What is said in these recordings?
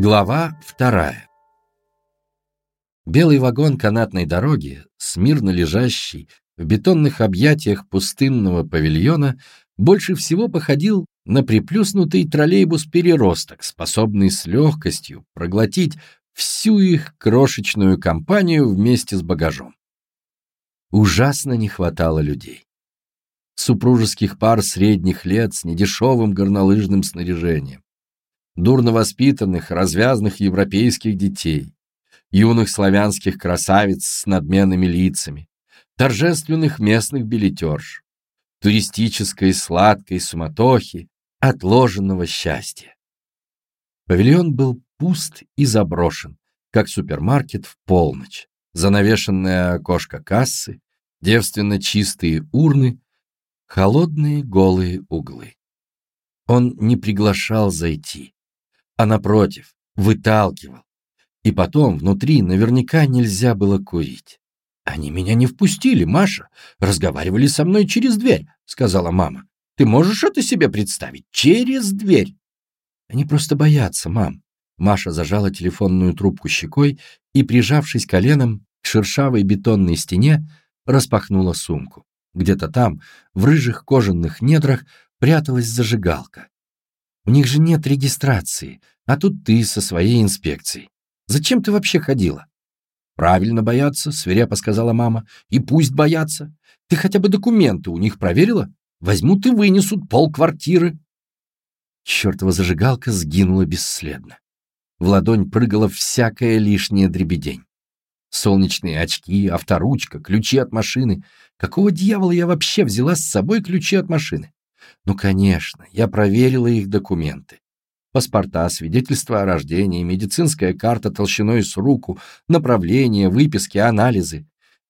Глава вторая Белый вагон канатной дороги, смирно лежащий в бетонных объятиях пустынного павильона, больше всего походил на приплюснутый троллейбус-переросток, способный с легкостью проглотить всю их крошечную компанию вместе с багажом. Ужасно не хватало людей. Супружеских пар средних лет с недешевым горнолыжным снаряжением, дурно воспитанных, развязных европейских детей, юных славянских красавиц с надменными лицами, торжественных местных билетерш, туристической сладкой суматохи, отложенного счастья. Павильон был пуст и заброшен, как супермаркет в полночь. Занавешенное окошко кассы, девственно чистые урны, холодные голые углы. Он не приглашал зайти, а напротив, выталкивал. И потом внутри наверняка нельзя было курить. «Они меня не впустили, Маша. Разговаривали со мной через дверь», — сказала мама. «Ты можешь это себе представить? Через дверь!» «Они просто боятся, мам». Маша зажала телефонную трубку щекой и, прижавшись коленом к шершавой бетонной стене, распахнула сумку. Где-то там, в рыжих кожаных недрах, пряталась зажигалка. У них же нет регистрации, а тут ты со своей инспекцией. Зачем ты вообще ходила? Правильно бояться, свирепо сказала мама. И пусть боятся. Ты хотя бы документы у них проверила? Возьмут и вынесут полквартиры. Чертова зажигалка сгинула бесследно. В ладонь прыгала всякая лишняя дребедень. Солнечные очки, авторучка, ключи от машины. Какого дьявола я вообще взяла с собой ключи от машины? Ну, конечно, я проверила их документы. Паспорта, свидетельства о рождении, медицинская карта толщиной с руку, направление, выписки, анализы.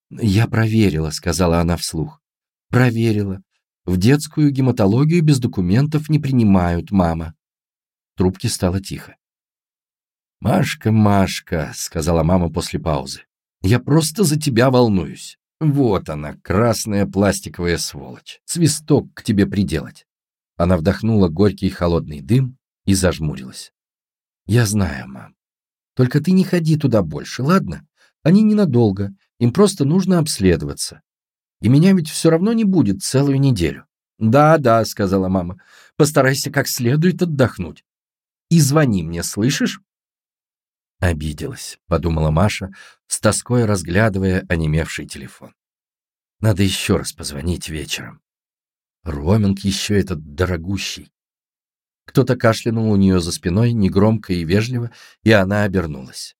«Я проверила», — сказала она вслух. «Проверила. В детскую гематологию без документов не принимают, мама». В трубке стало тихо. «Машка, Машка», — сказала мама после паузы, — «я просто за тебя волнуюсь. Вот она, красная пластиковая сволочь. Свисток к тебе приделать. Она вдохнула горький холодный дым и зажмурилась. Я знаю, мам. Только ты не ходи туда больше, ладно? Они ненадолго, им просто нужно обследоваться. И меня ведь все равно не будет целую неделю. Да, да, сказала мама. Постарайся как следует отдохнуть. И звони мне, слышишь? Обиделась, подумала Маша, с тоской разглядывая онемевший телефон. Надо еще раз позвонить вечером. Роминг еще этот дорогущий. Кто-то кашлянул у нее за спиной, негромко и вежливо, и она обернулась.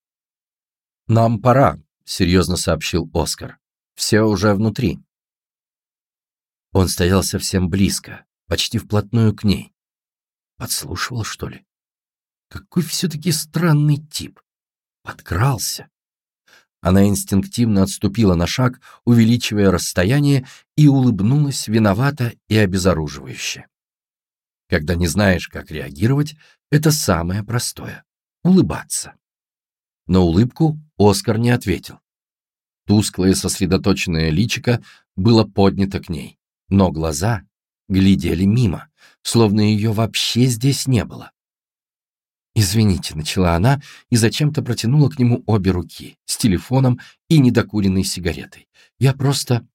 «Нам пора», — серьезно сообщил Оскар. «Все уже внутри». Он стоял совсем близко, почти вплотную к ней. Подслушивал, что ли? Какой все-таки странный тип подкрался. Она инстинктивно отступила на шаг, увеличивая расстояние, и улыбнулась виновато и обезоруживающе. Когда не знаешь, как реагировать, это самое простое — улыбаться. На улыбку Оскар не ответил. Тусклое сосредоточенное личико было поднято к ней, но глаза глядели мимо, словно ее вообще здесь не было. «Извините», — начала она и зачем-то протянула к нему обе руки с телефоном и недокуренной сигаретой. «Я просто...»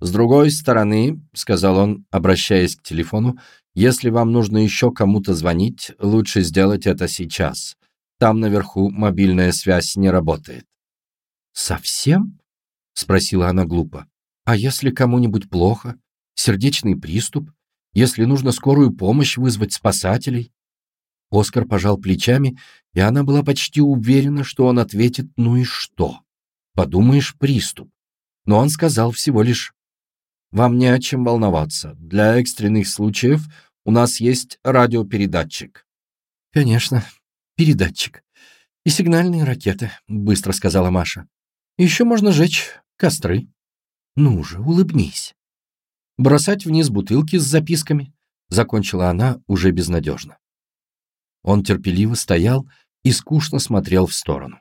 «С другой стороны», — сказал он, обращаясь к телефону, «если вам нужно еще кому-то звонить, лучше сделать это сейчас. Там наверху мобильная связь не работает». «Совсем?» — спросила она глупо. «А если кому-нибудь плохо? Сердечный приступ? Если нужно скорую помощь вызвать спасателей?» Оскар пожал плечами, и она была почти уверена, что он ответит «ну и что?» Подумаешь, приступ. Но он сказал всего лишь «Вам не о чем волноваться. Для экстренных случаев у нас есть радиопередатчик». «Конечно, передатчик. И сигнальные ракеты», — быстро сказала Маша. «Еще можно жечь костры. Ну же, улыбнись. Бросать вниз бутылки с записками», — закончила она уже безнадежно. Он терпеливо стоял и скучно смотрел в сторону.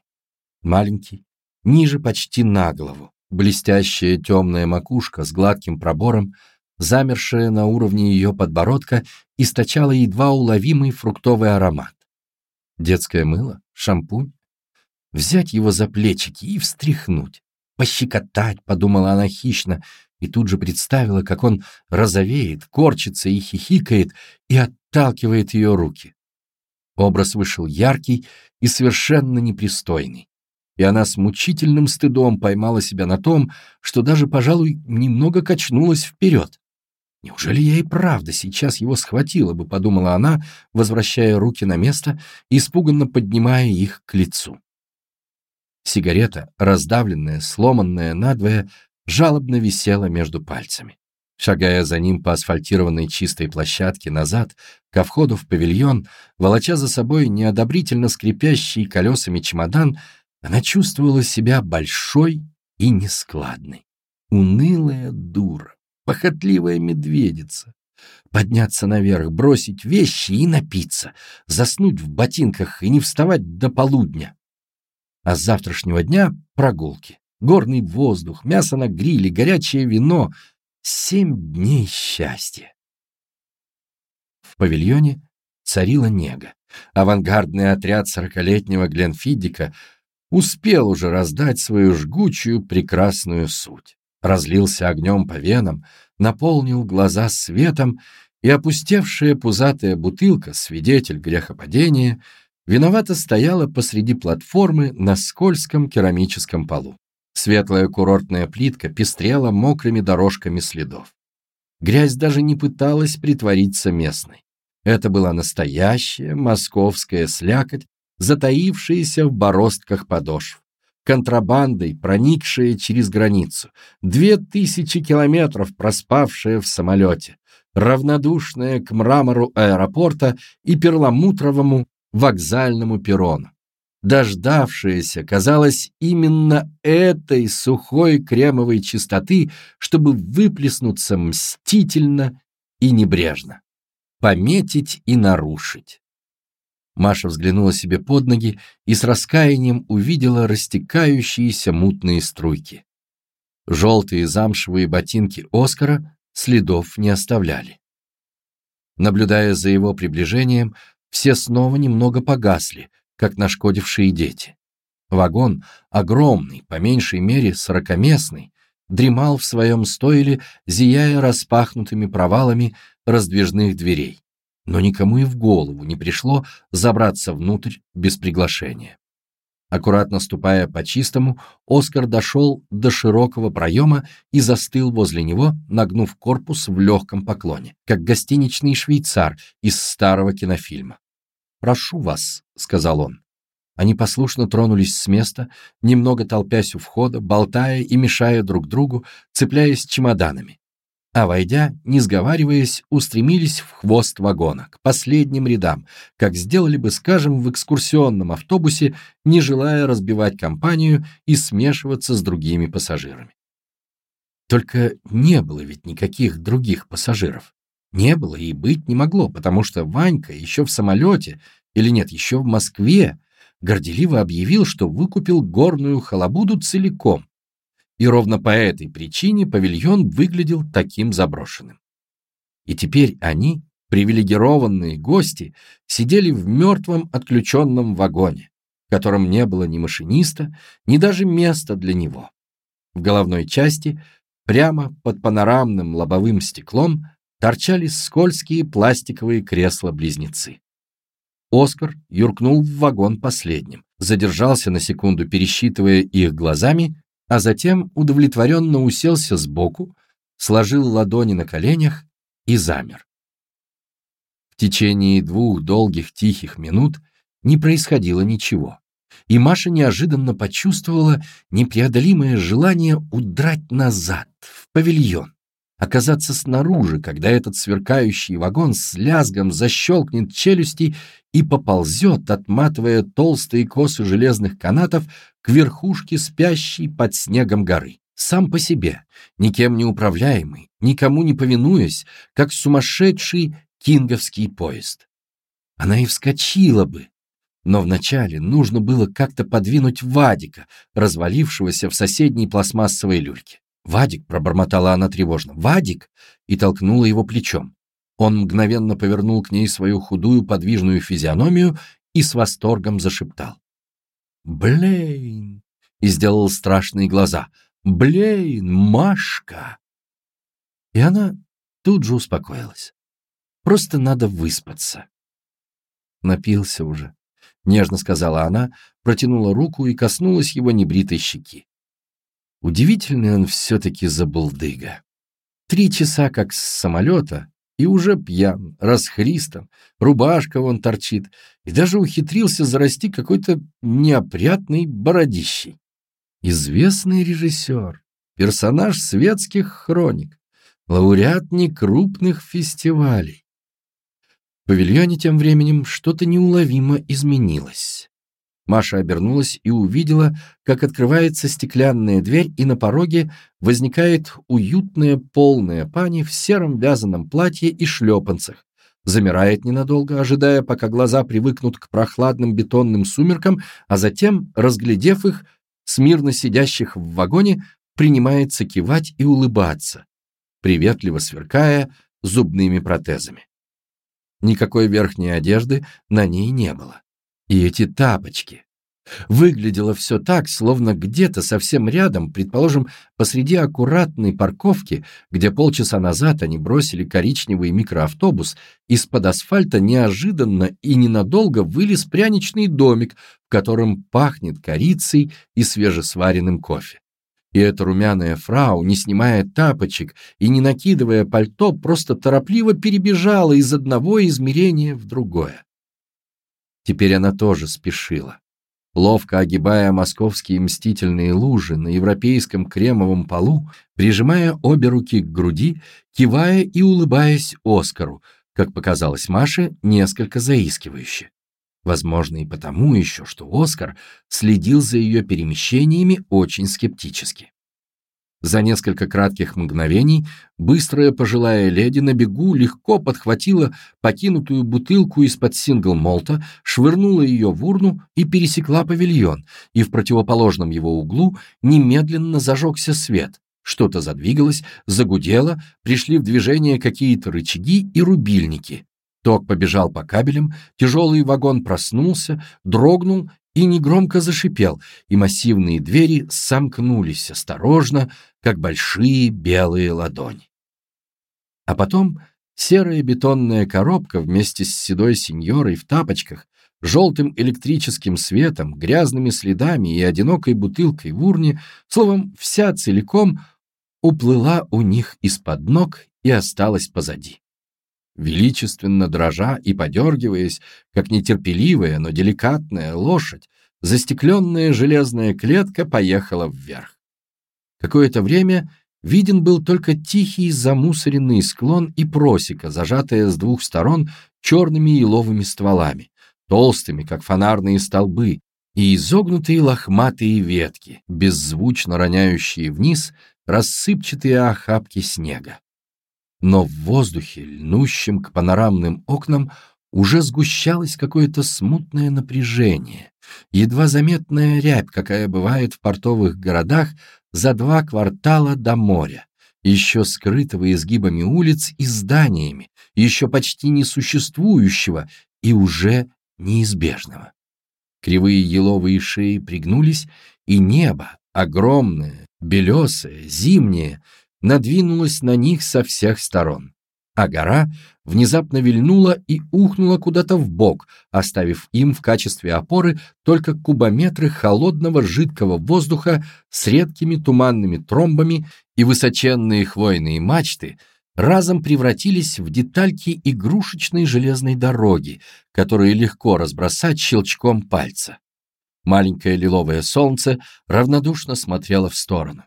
Маленький, ниже почти на голову, блестящая темная макушка с гладким пробором, замершая на уровне ее подбородка, источала едва уловимый фруктовый аромат. Детское мыло? Шампунь? Взять его за плечики и встряхнуть. Пощекотать, подумала она хищно, и тут же представила, как он розовеет, корчится и хихикает, и отталкивает ее руки. Образ вышел яркий и совершенно непристойный. И она с мучительным стыдом поймала себя на том, что даже, пожалуй, немного качнулась вперед. «Неужели я и правда сейчас его схватила бы?» — подумала она, возвращая руки на место, испуганно поднимая их к лицу. Сигарета, раздавленная, сломанная надвое, жалобно висела между пальцами. Шагая за ним по асфальтированной чистой площадке назад, ко входу в павильон, волоча за собой неодобрительно скрипящий колесами чемодан, она чувствовала себя большой и нескладной. Унылая дура, похотливая медведица. Подняться наверх, бросить вещи и напиться, заснуть в ботинках и не вставать до полудня. А с завтрашнего дня прогулки. Горный воздух, мясо на гриле, горячее вино. Семь дней счастья. В павильоне царила нега. Авангардный отряд сорокалетнего Гленфиддика успел уже раздать свою жгучую прекрасную суть. Разлился огнем по венам, наполнил глаза светом, и опустевшая пузатая бутылка, свидетель грехопадения, виновато стояла посреди платформы на скользком керамическом полу. Светлая курортная плитка пестрела мокрыми дорожками следов. Грязь даже не пыталась притвориться местной. Это была настоящая московская слякоть, затаившаяся в бороздках подошв. Контрабандой, проникшая через границу. Две тысячи километров проспавшая в самолете. Равнодушная к мрамору аэропорта и перламутровому вокзальному перрону. Дождавшаяся, казалось, именно этой сухой кремовой чистоты, чтобы выплеснуться мстительно и небрежно, пометить и нарушить. Маша взглянула себе под ноги и с раскаянием увидела растекающиеся мутные струйки. Желтые замшевые ботинки Оскара следов не оставляли. Наблюдая за его приближением, все снова немного погасли, как нашкодившие дети. Вагон, огромный, по меньшей мере сорокаместный, дремал в своем стойле, зияя распахнутыми провалами раздвижных дверей. Но никому и в голову не пришло забраться внутрь без приглашения. Аккуратно ступая по чистому, Оскар дошел до широкого проема и застыл возле него, нагнув корпус в легком поклоне, как гостиничный швейцар из старого кинофильма. «Прошу вас», — сказал он. Они послушно тронулись с места, немного толпясь у входа, болтая и мешая друг другу, цепляясь чемоданами а, войдя, не сговариваясь, устремились в хвост вагона, к последним рядам, как сделали бы, скажем, в экскурсионном автобусе, не желая разбивать компанию и смешиваться с другими пассажирами. Только не было ведь никаких других пассажиров. Не было и быть не могло, потому что Ванька еще в самолете, или нет, еще в Москве, горделиво объявил, что выкупил горную халабуду целиком, и ровно по этой причине павильон выглядел таким заброшенным. И теперь они, привилегированные гости, сидели в мертвом отключенном вагоне, в котором не было ни машиниста, ни даже места для него. В головной части, прямо под панорамным лобовым стеклом, торчали скользкие пластиковые кресла-близнецы. Оскар юркнул в вагон последним, задержался на секунду, пересчитывая их глазами, а затем удовлетворенно уселся сбоку, сложил ладони на коленях и замер. В течение двух долгих тихих минут не происходило ничего, и Маша неожиданно почувствовала непреодолимое желание удрать назад, в павильон, оказаться снаружи, когда этот сверкающий вагон с лязгом защелкнет челюсти и поползет, отматывая толстые косы железных канатов к верхушке спящей под снегом горы. Сам по себе, никем не управляемый, никому не повинуясь, как сумасшедший кинговский поезд. Она и вскочила бы, но вначале нужно было как-то подвинуть Вадика, развалившегося в соседней пластмассовой люльке. «Вадик!» — пробормотала она тревожно. «Вадик!» — и толкнула его плечом. Он мгновенно повернул к ней свою худую подвижную физиономию и с восторгом зашептал. «Блейн!» и сделал страшные глаза. «Блейн, Машка!» И она тут же успокоилась. Просто надо выспаться. Напился уже, нежно сказала она, протянула руку и коснулась его небритой щеки. Удивительный он все-таки забулдыга. Три часа как с самолета, и уже пьян, расхристан, рубашка вон торчит, и даже ухитрился зарасти какой-то неопрятной бородищей. Известный режиссер, персонаж светских хроник, лауреат некрупных фестивалей. В павильоне тем временем что-то неуловимо изменилось. Маша обернулась и увидела, как открывается стеклянная дверь, и на пороге возникает уютная полная пани в сером вязаном платье и шлепанцах, замирает ненадолго, ожидая, пока глаза привыкнут к прохладным бетонным сумеркам, а затем, разглядев их, смирно сидящих в вагоне, принимается кивать и улыбаться, приветливо сверкая зубными протезами. Никакой верхней одежды на ней не было. И эти тапочки. Выглядело все так, словно где-то совсем рядом, предположим, посреди аккуратной парковки, где полчаса назад они бросили коричневый микроавтобус, из-под асфальта неожиданно и ненадолго вылез пряничный домик, в котором пахнет корицей и свежесваренным кофе. И эта румяная фрау, не снимая тапочек и не накидывая пальто, просто торопливо перебежала из одного измерения в другое. Теперь она тоже спешила. Ловко огибая московские мстительные лужи на европейском кремовом полу, прижимая обе руки к груди, кивая и улыбаясь Оскару, как показалось Маше, несколько заискивающе. Возможно, и потому еще, что Оскар следил за ее перемещениями очень скептически. За несколько кратких мгновений быстрая пожилая леди на бегу легко подхватила покинутую бутылку из-под сингл-молта, швырнула ее в урну и пересекла павильон, и в противоположном его углу немедленно зажегся свет. Что-то задвигалось, загудело, пришли в движение какие-то рычаги и рубильники. Ток побежал по кабелям, тяжелый вагон проснулся, дрогнул и негромко зашипел, и массивные двери сомкнулись осторожно, как большие белые ладони. А потом серая бетонная коробка вместе с седой сеньорой в тапочках, желтым электрическим светом, грязными следами и одинокой бутылкой в урне, словом, вся целиком уплыла у них из-под ног и осталась позади величественно дрожа и подергиваясь, как нетерпеливая, но деликатная лошадь, застекленная железная клетка поехала вверх. Какое-то время виден был только тихий замусоренный склон и просека, зажатая с двух сторон черными еловыми стволами, толстыми, как фонарные столбы, и изогнутые лохматые ветки, беззвучно роняющие вниз рассыпчатые охапки снега но в воздухе, льнущем к панорамным окнам, уже сгущалось какое-то смутное напряжение, едва заметная рябь, какая бывает в портовых городах за два квартала до моря, еще скрытого изгибами улиц и зданиями, еще почти несуществующего и уже неизбежного. Кривые еловые шеи пригнулись, и небо, огромное, белесое, зимнее, надвинулась на них со всех сторон, а гора внезапно вильнула и ухнула куда-то в бок, оставив им в качестве опоры только кубометры холодного жидкого воздуха с редкими туманными тромбами и высоченные хвойные мачты разом превратились в детальки игрушечной железной дороги, которые легко разбросать щелчком пальца. Маленькое лиловое солнце равнодушно смотрело в сторону.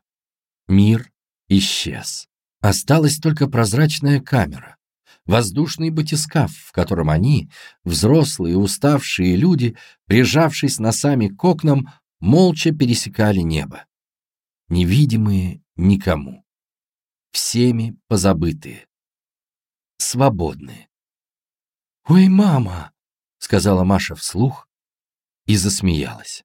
Мир исчез. Осталась только прозрачная камера, воздушный батискаф, в котором они, взрослые уставшие люди, прижавшись носами к окнам, молча пересекали небо. Невидимые никому. Всеми позабытые. Свободные. «Ой, мама!» — сказала Маша вслух и засмеялась.